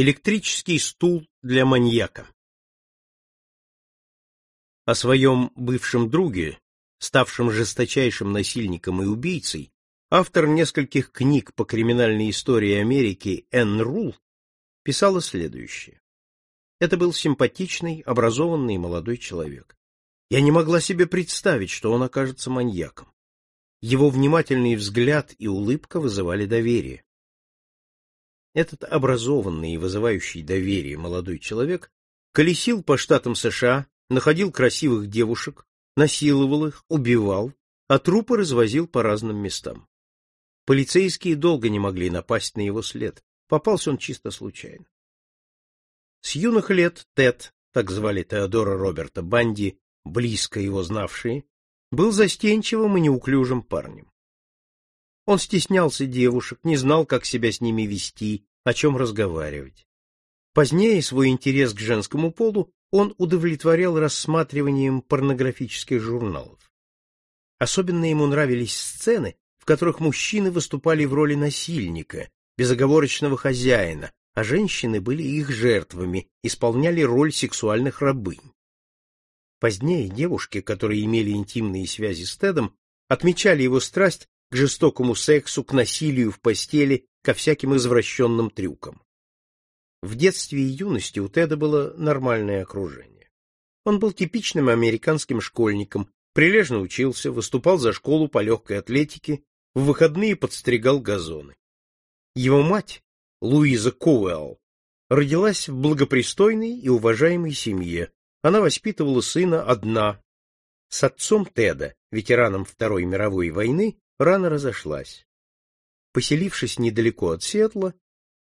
Электрический стул для маньяка. О своем бывшем друге, ставшем жесточайшим насильником и убийцей, автор нескольких книг по криминальной истории Америки Энн Рул писала следующее. Это был симпатичный, образованный молодой человек. Я не могла себе представить, что он окажется маньяком. Его внимательный взгляд и улыбка вызывали доверие. Этот образованный и вызывающий доверие молодой человек колесил по штатам США, находил красивых девушек, насиловал их, убивал, а трупы развозил по разным местам. Полицейские долго не могли напасть на его след. Попался он чисто случайно. С юных лет Тед, так звали Теодора Роберта Банди, близко его знавшие, был застенчивым и неуклюжим парнем. Он стеснялся девушек, не знал, как себя с ними вести, о чем разговаривать. Позднее свой интерес к женскому полу он удовлетворял рассматриванием порнографических журналов. Особенно ему нравились сцены, в которых мужчины выступали в роли насильника, безоговорочного хозяина, а женщины были их жертвами, исполняли роль сексуальных рабынь. Позднее девушки, которые имели интимные связи с Тедом, отмечали его страсть к жестокому сексу, к насилию в постели, ко всяким извращенным трюкам. В детстве и юности у Теда было нормальное окружение. Он был типичным американским школьником, прилежно учился, выступал за школу по легкой атлетике, в выходные подстригал газоны. Его мать, Луиза Коуэлл, родилась в благопристойной и уважаемой семье. Она воспитывала сына одна. С отцом Теда, ветераном Второй мировой войны, рано разошлась. Поселившись недалеко от Сиэтла,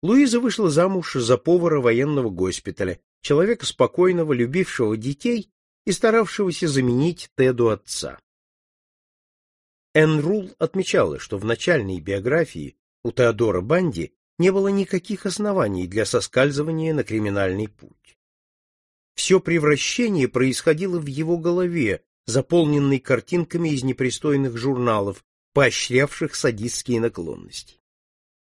Луиза вышла замуж за повара военного госпиталя, человека спокойного, любившего детей и старавшегося заменить Теду отца. Энн Рул отмечала, что в начальной биографии у Теодора Банди не было никаких оснований для соскальзывания на криминальный путь. Все превращение происходило в его голове, заполненной картинками из непристойных журналов, поощрявших садистские наклонности.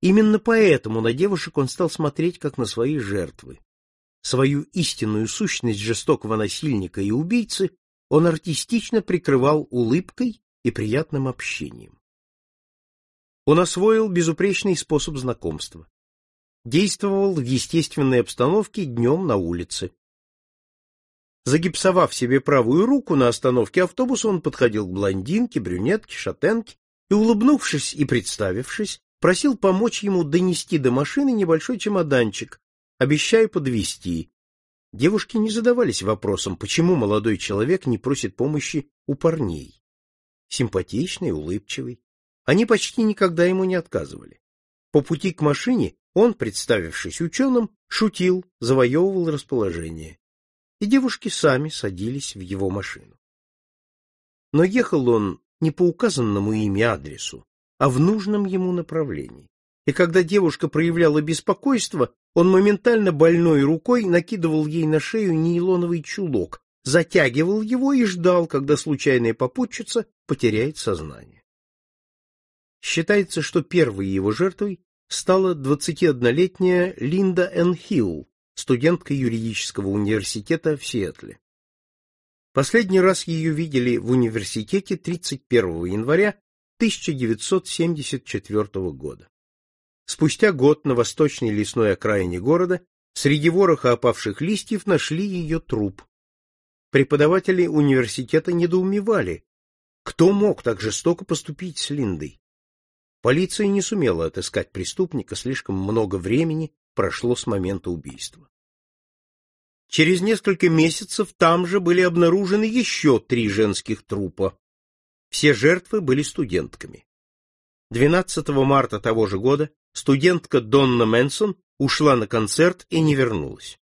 Именно поэтому на девушек он стал смотреть как на свои жертвы. Свою истинную сущность жестокого насильника и убийцы он артистично прикрывал улыбкой и приятным общением. Он освоил безупречный способ знакомства. Действовал в естественной обстановке днем на улице. Загипсовав себе правую руку на остановке автобуса, он подходил к блондинке, брюнетке, шатенке и, улыбнувшись и представившись, просил помочь ему донести до машины небольшой чемоданчик, обещая подвезти. Девушки не задавались вопросом, почему молодой человек не просит помощи у парней. Симпатичный, улыбчивый. Они почти никогда ему не отказывали. По пути к машине он, представившись ученым, шутил, завоевывал расположение. И девушки сами садились в его машину. Но ехал он не по указанному ими адресу, а в нужном ему направлении. И когда девушка проявляла беспокойство, он моментально больной рукой накидывал ей на шею нейлоновый чулок, затягивал его и ждал, когда случайная попутчица потеряет сознание. Считается, что первой его жертвой стала 21-летняя Линда Н. Хилл, студентка юридического университета в Сиэтле. Последний раз ее видели в университете 31 января 1974 года. Спустя год на восточной лесной окраине города среди вороха опавших листьев нашли ее труп. Преподаватели университета недоумевали, кто мог так жестоко поступить с Линдой. Полиция не сумела отыскать преступника, слишком много времени прошло с момента убийства. Через несколько месяцев там же были обнаружены еще три женских трупа. Все жертвы были студентками. 12 марта того же года студентка Донна Мэнсон ушла на концерт и не вернулась.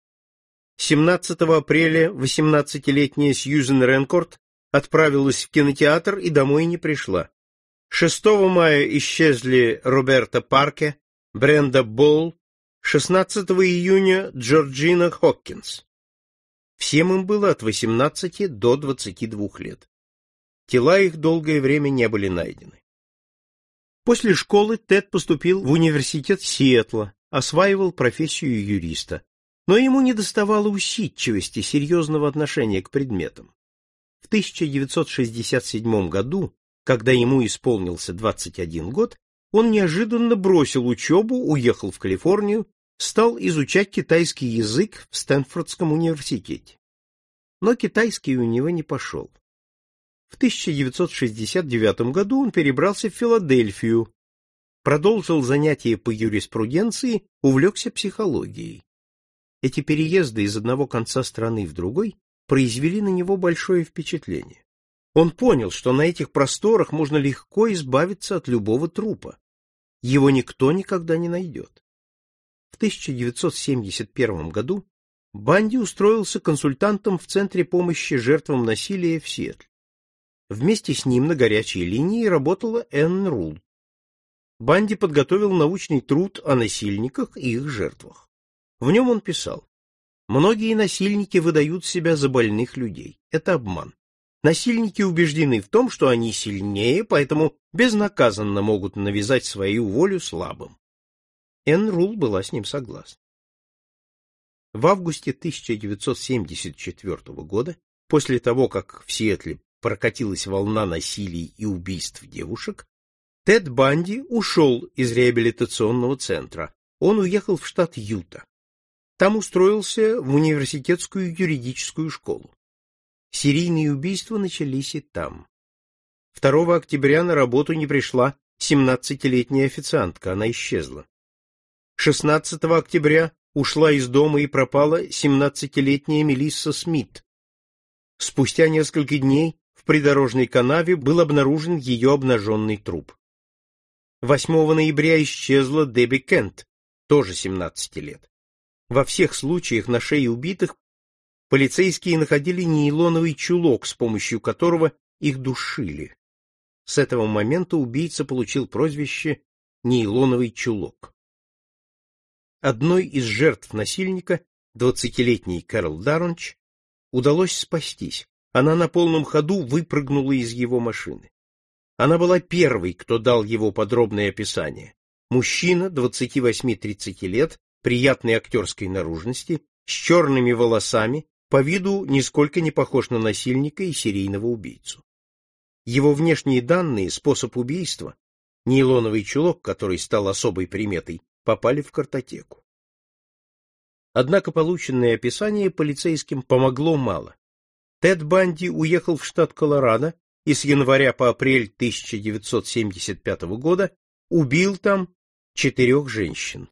17 апреля 18-летняя Сьюзен Ренкорт отправилась в кинотеатр и домой не пришла. 6 мая исчезли Роберта Парке, Бренда Болл, 16 июня Джорджина Хоккинс. Всем им было от 18 до 22 лет. Тела их долгое время не были найдены. После школы Тед поступил в университет Сиэтла, осваивал профессию юриста, но ему недоставало усидчивости, серьезного отношения к предметам. В 1967 году, когда ему исполнился 21 год, он неожиданно бросил учебу, уехал в Калифорнию, стал изучать китайский язык в Стэнфордском университете. Но китайский у него не пошел. В 1969 году он перебрался в Филадельфию, продолжил занятия по юриспруденции, увлекся психологией. Эти переезды из одного конца страны в другой произвели на него большое впечатление. Он понял, что на этих просторах можно легко избавиться от любого трупа. Его никто никогда не найдет. В 1971 году Банди устроился консультантом в Центре помощи жертвам насилия в Сиэтле. Вместе с ним на горячей линии работала Энн Рул. Банди подготовил научный труд о насильниках и их жертвах. В нем он писал, «Многие насильники выдают себя за больных людей. Это обман. Насильники убеждены в том, что они сильнее, поэтому безнаказанно могут навязать свою волю слабым. Энн Рул была с ним согласна. В августе 1974 года, после того, как в Сиэтле прокатилась волна насилий и убийств девушек, Тед Банди ушел из реабилитационного центра. Он уехал в штат Юта. Там устроился в университетскую юридическую школу. Серийные убийства начались и там. 2 октября на работу не пришла 17-летняя официантка, она исчезла. 16 октября ушла из дома и пропала 17-летняя Мелисса Смит. Спустя несколько дней в придорожной канаве был обнаружен ее обнаженный труп. 8 ноября исчезла Дебби Кент, тоже 17 лет. Во всех случаях на шее убитых полицейские находили нейлоновый чулок, с помощью которого их душили. С этого момента убийца получил прозвище «нейлоновый чулок». Одной из жертв насильника, двадцатилетней Кэрол Даронч, удалось спастись. Она на полном ходу выпрыгнула из его машины. Она была первой, кто дал его подробное описание. Мужчина, 28-30 лет, приятной актерской наружности, с черными волосами, по виду нисколько не похож на насильника и серийного убийцу. Его внешние данные, способ убийства, нейлоновый чулок, который стал особой приметой, попали в картотеку. Однако полученное описание полицейским помогло мало. Тед Банди уехал в штат Колорадо и с января по апрель 1975 года убил там четырех женщин.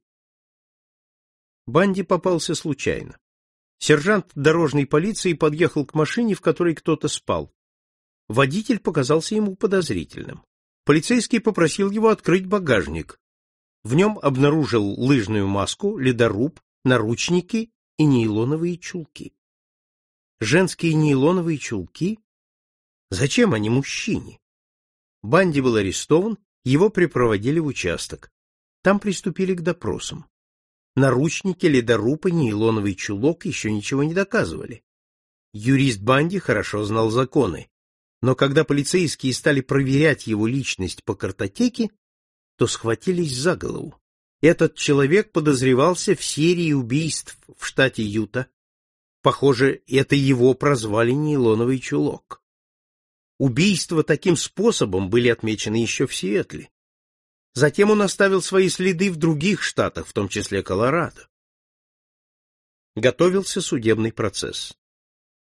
Банди попался случайно. Сержант дорожной полиции подъехал к машине, в которой кто-то спал. Водитель показался ему подозрительным. Полицейский попросил его открыть багажник. В нем обнаружил лыжную маску, ледоруб, наручники и нейлоновые чулки. Женские нейлоновые чулки? Зачем они мужчине? Банди был арестован, его припроводили в участок. Там приступили к допросам. Наручники, ледоруб и нейлоновый чулок еще ничего не доказывали. Юрист Банди хорошо знал законы, но когда полицейские стали проверять его личность по картотеке, то схватились за голову. Этот человек подозревался в серии убийств в штате Юта, Похоже, это его прозвали нейлоновый чулок. Убийства таким способом были отмечены еще в Сиэтле. Затем он оставил свои следы в других штатах, в том числе Колорадо. Готовился судебный процесс.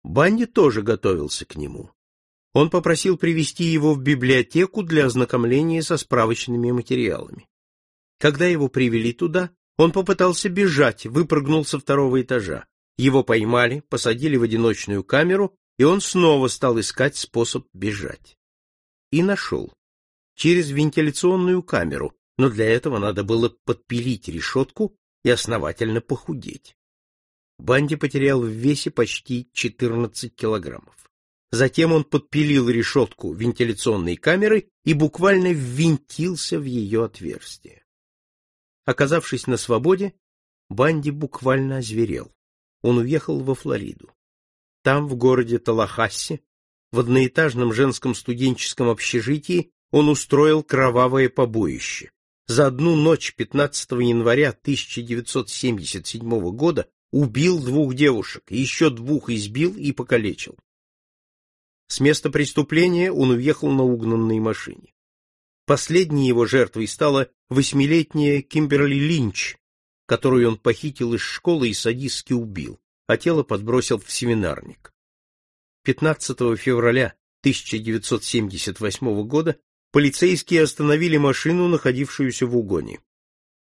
Банди тоже готовился к нему. Он попросил привести его в библиотеку для ознакомления со справочными материалами. Когда его привели туда, он попытался бежать, выпрыгнул со второго этажа. Его поймали, посадили в одиночную камеру, и он снова стал искать способ бежать. И нашел. Через вентиляционную камеру, но для этого надо было подпилить решетку и основательно похудеть. Банди потерял в весе почти 14 килограммов. Затем он подпилил решетку вентиляционной камеры и буквально ввинтился в ее отверстие. Оказавшись на свободе, Банди буквально озверел он уехал во Флориду. Там, в городе Талахасси, в одноэтажном женском студенческом общежитии, он устроил кровавое побоище. за одну ночь 15 января 1977 года убил двух девушек, еще двух избил и покалечил. С места преступления он уехал на угнанной машине. Последней его жертвой стала восьмилетняя Кимберли Линч, которую он похитил из школы и садистски убил, а тело подбросил в семинарник. 15 февраля 1978 года полицейские остановили машину, находившуюся в угоне.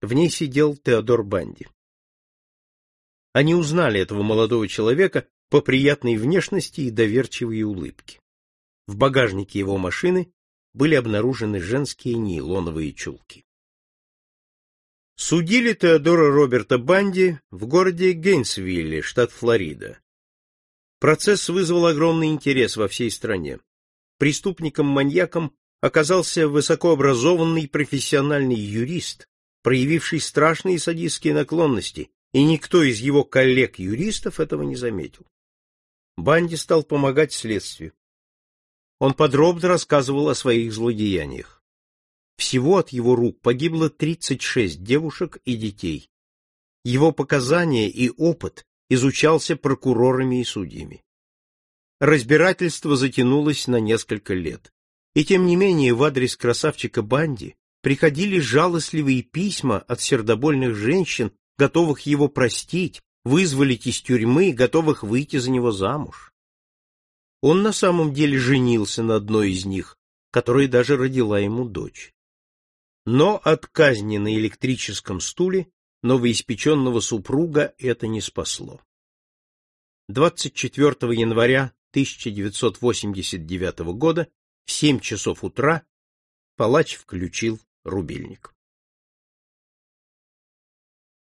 В ней сидел Теодор Банди. Они узнали этого молодого человека по приятной внешности и доверчивой улыбке. В багажнике его машины были обнаружены женские нейлоновые чулки. Судили Теодора Роберта Банди в городе Гейнсвилле, штат Флорида. Процесс вызвал огромный интерес во всей стране. Преступником-маньяком оказался высокообразованный профессиональный юрист, проявивший страшные садистские наклонности, и никто из его коллег-юристов этого не заметил. Банди стал помогать следствию. Он подробно рассказывал о своих злодеяниях. Всего от его рук погибло 36 девушек и детей. Его показания и опыт изучался прокурорами и судьями. Разбирательство затянулось на несколько лет. И тем не менее в адрес красавчика Банди приходили жалостливые письма от сердобольных женщин, готовых его простить, вызволить из тюрьмы, готовых выйти за него замуж. Он на самом деле женился на одной из них, которая даже родила ему дочь. Но от казни на электрическом стуле новоиспеченного супруга это не спасло. 24 января 1989 года в 7 часов утра палач включил рубильник.